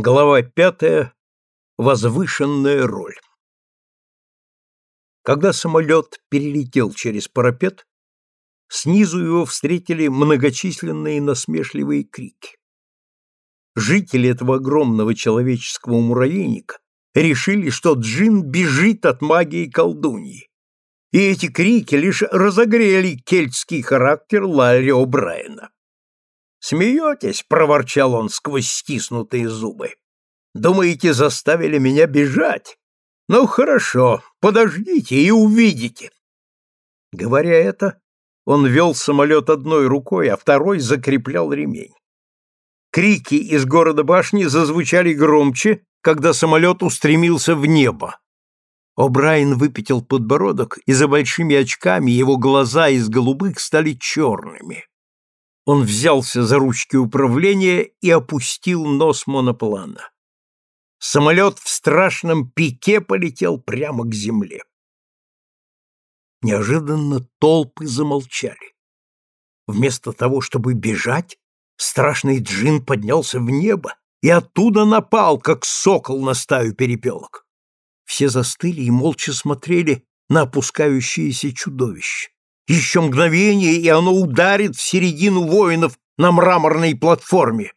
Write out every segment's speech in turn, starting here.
Глава пятая. Возвышенная роль. Когда самолет перелетел через парапет, снизу его встретили многочисленные насмешливые крики. Жители этого огромного человеческого муравейника решили, что Джин бежит от магии колдуньи. И эти крики лишь разогрели кельтский характер Ларри О'Брайена. «Смеетесь?» — проворчал он сквозь стиснутые зубы. «Думаете, заставили меня бежать? Ну, хорошо, подождите и увидите». Говоря это, он вел самолет одной рукой, а второй закреплял ремень. Крики из города башни зазвучали громче, когда самолет устремился в небо. О'Брайен выпятил подбородок, и за большими очками его глаза из голубых стали черными. Он взялся за ручки управления и опустил нос моноплана. Самолет в страшном пике полетел прямо к земле. Неожиданно толпы замолчали. Вместо того, чтобы бежать, страшный джин поднялся в небо и оттуда напал, как сокол на стаю перепелок. Все застыли и молча смотрели на опускающееся чудовище. Еще мгновение, и оно ударит в середину воинов на мраморной платформе.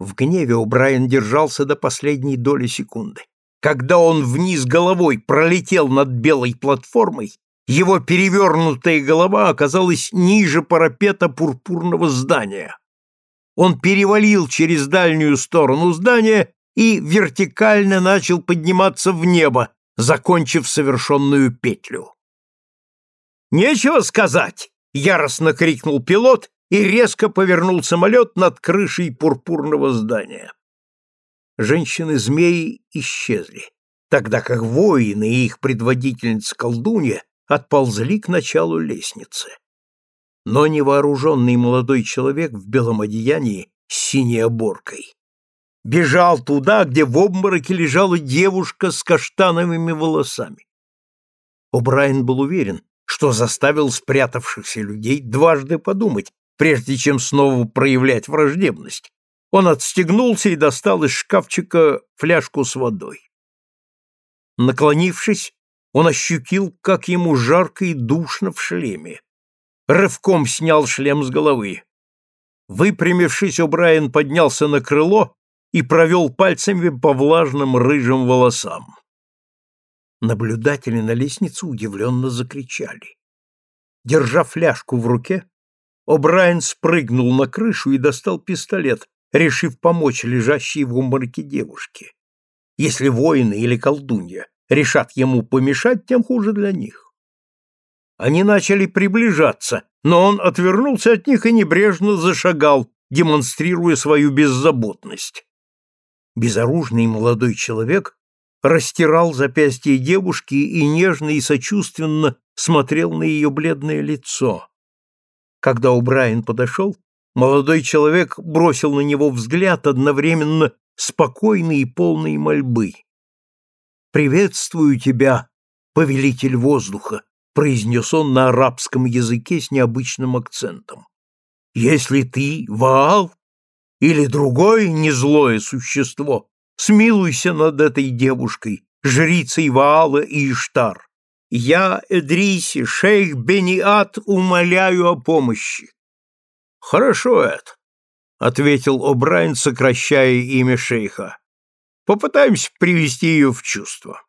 В гневе О'Брайен держался до последней доли секунды. Когда он вниз головой пролетел над белой платформой, его перевернутая голова оказалась ниже парапета пурпурного здания. Он перевалил через дальнюю сторону здания и вертикально начал подниматься в небо, закончив совершенную петлю. «Нечего сказать!» — яростно крикнул пилот и резко повернул самолет над крышей пурпурного здания. Женщины-змеи исчезли, тогда как воины и их предводительница-колдунья отползли к началу лестницы. Но невооруженный молодой человек в белом одеянии с синей оборкой бежал туда, где в обмороке лежала девушка с каштановыми волосами. О'Брайен был уверен, что заставил спрятавшихся людей дважды подумать, прежде чем снова проявлять враждебность. Он отстегнулся и достал из шкафчика фляжку с водой. Наклонившись, он ощутил, как ему жарко и душно в шлеме. Рывком снял шлем с головы. Выпрямившись, О'Брайен поднялся на крыло и провел пальцами по влажным рыжим волосам. Наблюдатели на лестнице удивленно закричали. Держа фляжку в руке, О'Брайен спрыгнул на крышу и достал пистолет, решив помочь лежащей в уморке девушке. Если воины или колдунья решат ему помешать, тем хуже для них. Они начали приближаться, но он отвернулся от них и небрежно зашагал, демонстрируя свою беззаботность. Безоружный молодой человек растирал запястье девушки и нежно и сочувственно смотрел на ее бледное лицо. Когда Убрайен подошел, молодой человек бросил на него взгляд одновременно спокойный и полный мольбы. «Приветствую тебя, повелитель воздуха», — произнес он на арабском языке с необычным акцентом. «Если ты Ваал или другое незлое существо, Смилуйся над этой девушкой, жрицей Ваала и Иштар. Я, Эдриси, шейх Бениат, умоляю о помощи. Хорошо это, ответил О'Брайен, сокращая имя шейха. Попытаемся привести ее в чувство.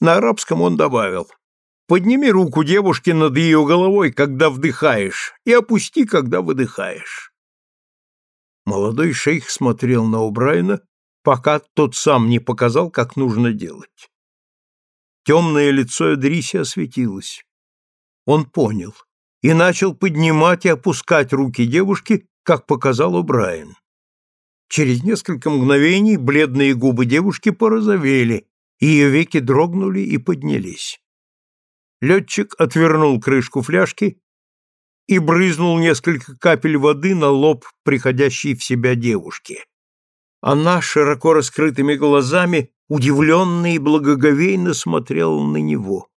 На арабском он добавил. Подними руку девушки над ее головой, когда вдыхаешь, и опусти, когда выдыхаешь. Молодой шейх смотрел на О'Брайена пока тот сам не показал, как нужно делать. Темное лицо Эдриси осветилось. Он понял и начал поднимать и опускать руки девушки, как показал О'Брайен. Через несколько мгновений бледные губы девушки порозовели, и ее веки дрогнули и поднялись. Летчик отвернул крышку фляжки и брызнул несколько капель воды на лоб приходящей в себя девушки. Она широко раскрытыми глазами удивленно и благоговейно смотрела на него.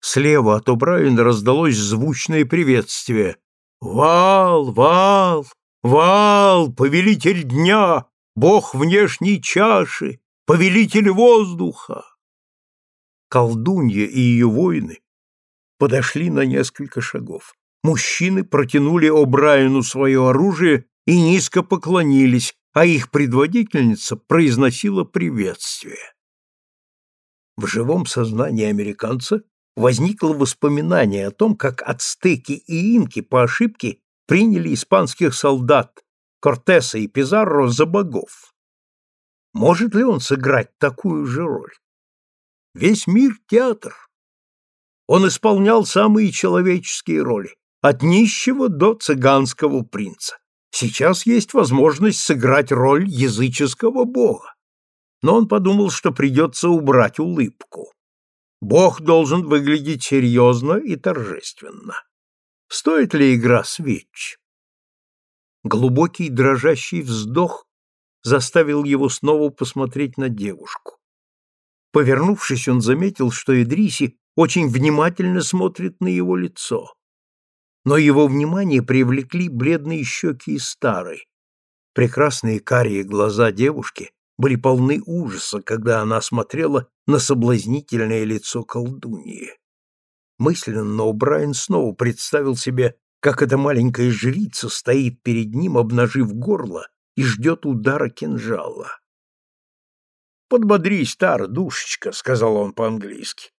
Слева от О'Брайена раздалось звучное приветствие. «Вал! Вал! Вал! Повелитель дня! бог внешней чаши, повелитель воздуха. Колдунья и ее воины подошли на несколько шагов. Мужчины протянули О'Брайену свое оружие и низко поклонились, а их предводительница произносила приветствие. В живом сознании американца возникло воспоминание о том, как ацтеки и инки по ошибке приняли испанских солдат Кортеса и Пизарро за богов. Может ли он сыграть такую же роль? Весь мир — театр. Он исполнял самые человеческие роли, от нищего до цыганского принца. Сейчас есть возможность сыграть роль языческого бога. Но он подумал, что придется убрать улыбку. Бог должен выглядеть серьезно и торжественно. Стоит ли игра свеч? Глубокий дрожащий вздох заставил его снова посмотреть на девушку. Повернувшись, он заметил, что Идриси очень внимательно смотрит на его лицо но его внимание привлекли бледные щеки и старой. Прекрасные карие глаза девушки были полны ужаса, когда она смотрела на соблазнительное лицо колдуньи. Мысленно О'Брайен снова представил себе, как эта маленькая жрица стоит перед ним, обнажив горло, и ждет удара кинжала. «Подбодрись, стара душечка», — сказал он по-английски.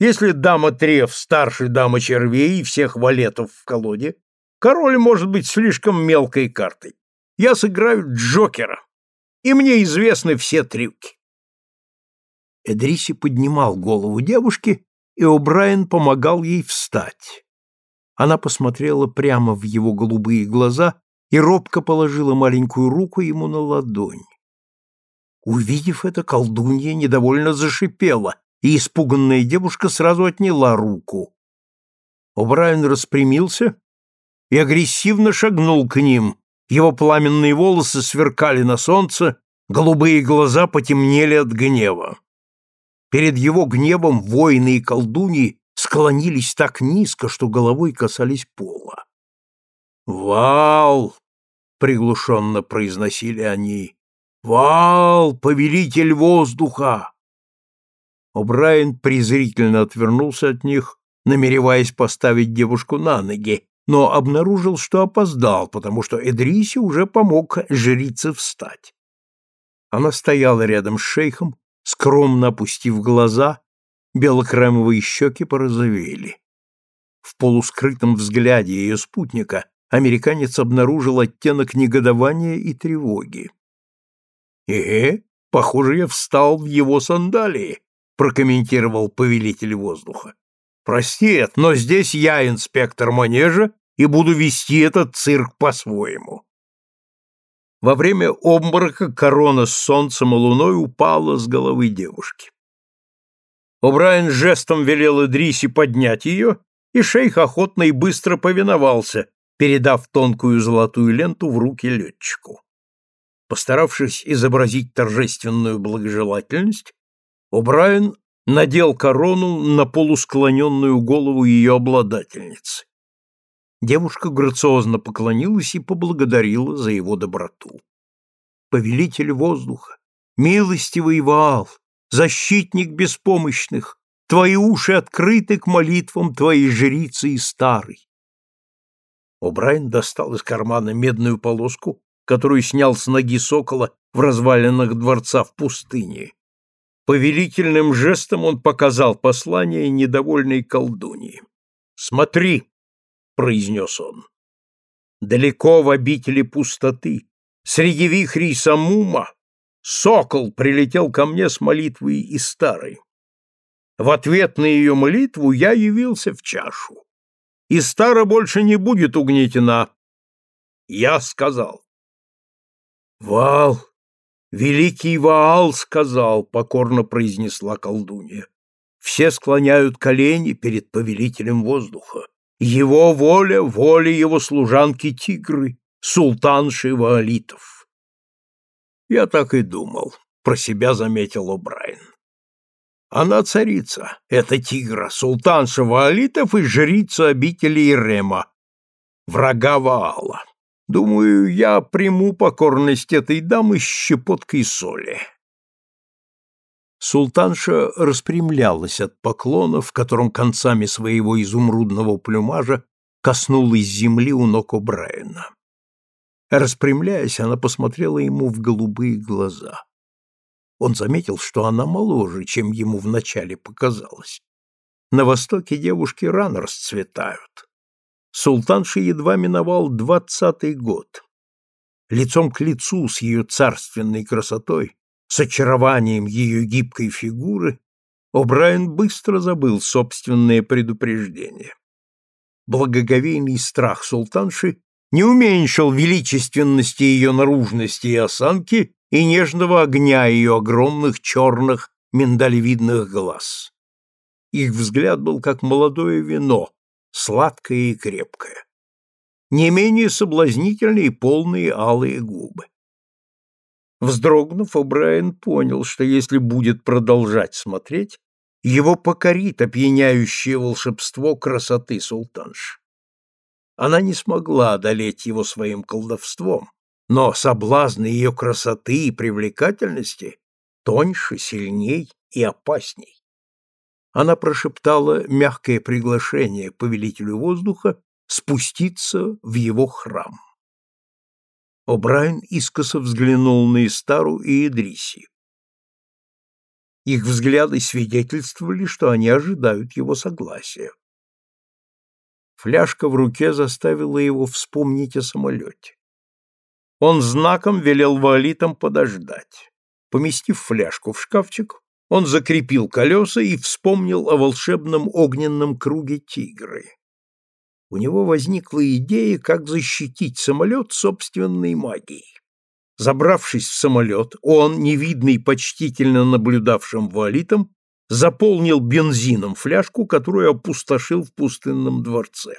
Если дама Треф старше дамы червей и всех валетов в колоде, король может быть слишком мелкой картой. Я сыграю Джокера, и мне известны все трюки. Эдриси поднимал голову девушки, и О'Брайен помогал ей встать. Она посмотрела прямо в его голубые глаза и робко положила маленькую руку ему на ладонь. Увидев это, колдунья недовольно зашипела, и испуганная девушка сразу отняла руку. О'Брайен распрямился и агрессивно шагнул к ним. Его пламенные волосы сверкали на солнце, голубые глаза потемнели от гнева. Перед его гневом воины и колдуньи склонились так низко, что головой касались пола. «Вал!» — приглушенно произносили они. «Вал, повелитель воздуха! О'Брайен презрительно отвернулся от них, намереваясь поставить девушку на ноги, но обнаружил, что опоздал, потому что Эдриси уже помог жрице встать. Она стояла рядом с шейхом, скромно опустив глаза, белокремовые щеки порозовели. В полускрытом взгляде ее спутника американец обнаружил оттенок негодования и тревоги. «Э, похоже, я встал в его сандалии», прокомментировал повелитель воздуха. Прости, но здесь я инспектор манежа и буду вести этот цирк по-своему. Во время обморока корона с солнцем и луной упала с головы девушки. О'Брайен жестом велел Идрисе поднять ее, и шейх охотно и быстро повиновался, передав тонкую золотую ленту в руки летчику. Постаравшись изобразить торжественную благожелательность, О'Брайен надел корону на полусклоненную голову ее обладательницы. Девушка грациозно поклонилась и поблагодарила за его доброту. Повелитель воздуха, милостивый Ваал, защитник беспомощных, твои уши открыты к молитвам твоей жрицы и старой. О'Брайен достал из кармана медную полоску, которую снял с ноги сокола в развалинах дворца в пустыне. Повелительным жестом он показал послание недовольной колдуньи. «Смотри!» — произнес он. «Далеко в обители пустоты, среди вихрей Самума, сокол прилетел ко мне с молитвой и старой. В ответ на ее молитву я явился в чашу. И стара больше не будет угнетена. Я сказал. Вал, Великий Ваал сказал, покорно произнесла колдунья. Все склоняют колени перед повелителем воздуха. Его воля — воля его служанки Тигры, султанши Ваалитов. Я так и думал, про себя заметил О'Брайен. Она царица, это Тигра, султанша Ваалитов и жрица обители Ирема, врага Ваала. Думаю, я приму покорность этой дамы щепоткой соли. Султанша распрямлялась от поклона, в котором концами своего изумрудного плюмажа коснулась земли у ног О'Брайена. Распрямляясь, она посмотрела ему в голубые глаза. Он заметил, что она моложе, чем ему вначале показалось. На Востоке девушки рано расцветают. Султанша едва миновал двадцатый год. Лицом к лицу с ее царственной красотой, с очарованием ее гибкой фигуры, О'Брайен быстро забыл собственное предупреждение. Благоговейный страх султанши не уменьшил величественности ее наружности и осанки и нежного огня ее огромных черных миндалевидных глаз. Их взгляд был как молодое вино, сладкое и крепкое. Не менее соблазнительные полные алые губы. Вздрогнув, О'Брайен понял, что если будет продолжать смотреть, его покорит опьяняющее волшебство красоты султанш. Она не смогла одолеть его своим колдовством, но соблазны ее красоты и привлекательности тоньше, сильней и опасней она прошептала мягкое приглашение повелителю воздуха спуститься в его храм. О'Брайен искоса взглянул на Истару и Идриси. Их взгляды свидетельствовали, что они ожидают его согласия. Фляжка в руке заставила его вспомнить о самолете. Он знаком велел валитам подождать. Поместив фляжку в шкафчик, он закрепил колеса и вспомнил о волшебном огненном круге тигры. У него возникла идея, как защитить самолет собственной магией. Забравшись в самолет, он, невидный почтительно наблюдавшим валитом, заполнил бензином фляжку, которую опустошил в пустынном дворце.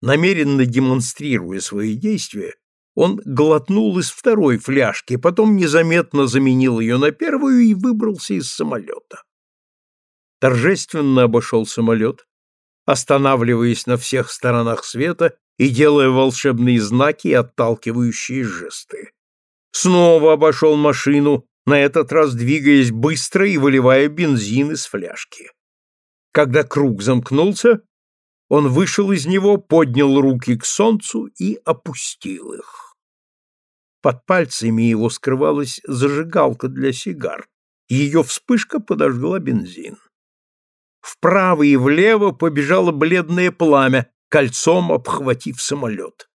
Намеренно демонстрируя свои действия, он глотнул из второй фляжки, потом незаметно заменил ее на первую и выбрался из самолета. Торжественно обошел самолет, останавливаясь на всех сторонах света и делая волшебные знаки и отталкивающие жесты. Снова обошел машину, на этот раз двигаясь быстро и выливая бензин из фляжки. Когда круг замкнулся, он вышел из него, поднял руки к солнцу и опустил их. Под пальцами его скрывалась зажигалка для сигар. Ее вспышка подожгла бензин. Вправо и влево побежало бледное пламя, кольцом обхватив самолет.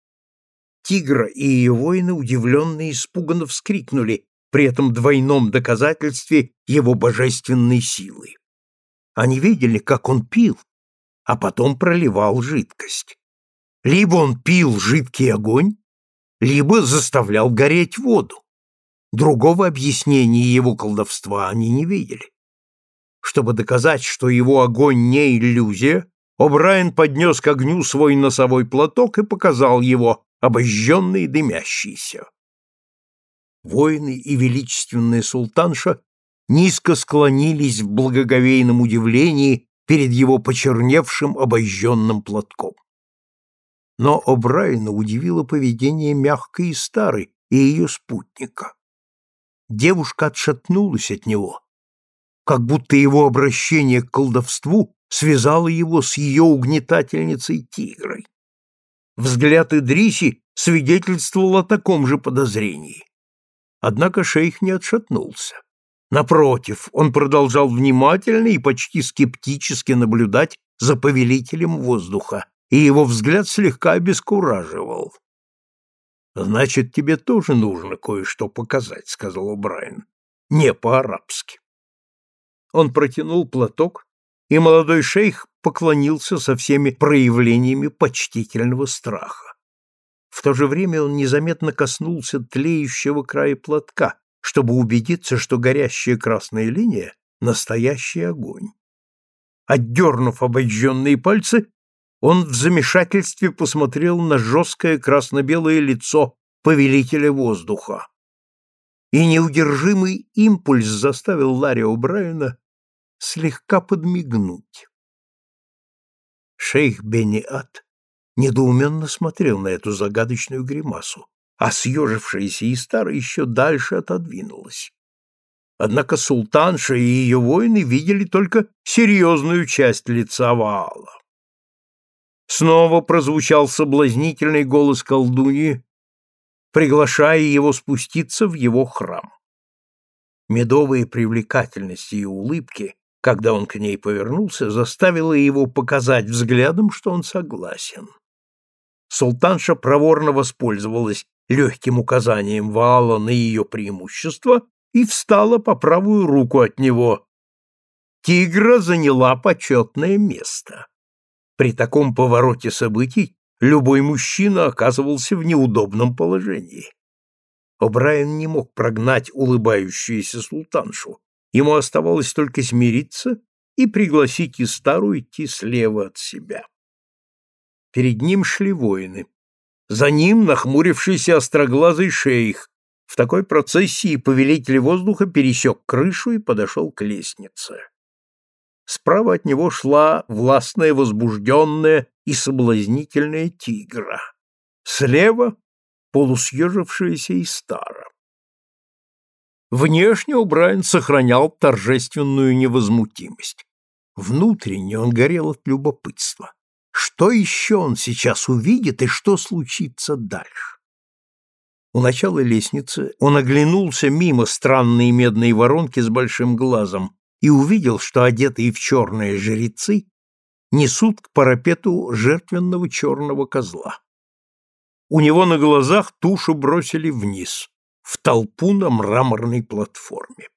Тигра и ее воины удивленно и испуганно вскрикнули при этом двойном доказательстве его божественной силы. Они видели, как он пил, а потом проливал жидкость. Либо он пил жидкий огонь, либо заставлял гореть воду. Другого объяснения его колдовства они не видели. Чтобы доказать, что его огонь не иллюзия, О'Брайен поднес к огню свой носовой платок и показал его, обожженный и дымящийся. Воины и величественная султанша низко склонились в благоговейном удивлении перед его почерневшим обожженным платком. Но О'Брайена удивило поведение мягкой и старой и ее спутника. Девушка отшатнулась от него, как будто его обращение к колдовству связало его с ее угнетательницей-тигрой. Взгляд Идриси свидетельствовал о таком же подозрении. Однако шейх не отшатнулся. Напротив, он продолжал внимательно и почти скептически наблюдать за повелителем воздуха, и его взгляд слегка обескураживал. «Значит, тебе тоже нужно кое-что показать», — сказал Брайан. «Не по-арабски». Он протянул платок, и молодой шейх поклонился со всеми проявлениями почтительного страха. В то же время он незаметно коснулся тлеющего края платка, чтобы убедиться, что горящая красная линия — настоящий огонь. Отдернув обожженные пальцы, он в замешательстве посмотрел на жесткое красно-белое лицо повелителя воздуха. И неудержимый импульс заставил Ларри О'Брайена слегка подмигнуть. Шейх Бениат недоуменно смотрел на эту загадочную гримасу, а съежившаяся и старая еще дальше отодвинулась. Однако султанша и ее воины видели только серьезную часть лица Ваала. Снова прозвучал соблазнительный голос колдуньи, приглашая его спуститься в его храм. Медовая привлекательность ее улыбки, когда он к ней повернулся, заставила его показать взглядом, что он согласен. Султанша проворно воспользовалась легким указанием Ваала на ее преимущество и встала по правую руку от него. Тигра заняла почетное место. При таком повороте событий любой мужчина оказывался в неудобном положении. О'Брайен не мог прогнать улыбающуюся султаншу. Ему оставалось только смириться и пригласить Истару идти слева от себя. Перед ним шли воины. За ним нахмурившийся остроглазый шейх. В такой процессии повелитель воздуха пересек крышу и подошел к лестнице. Справа от него шла властная, возбужденная и соблазнительная тигра. Слева — полусъежившаяся и стара. Внешне Убрайан сохранял торжественную невозмутимость. Внутренне он горел от любопытства. Что еще он сейчас увидит и что случится дальше? У начала лестницы он оглянулся мимо странной медной воронки с большим глазом и увидел, что одетые в черные жрецы несут к парапету жертвенного черного козла. У него на глазах тушу бросили вниз, в толпу на мраморной платформе.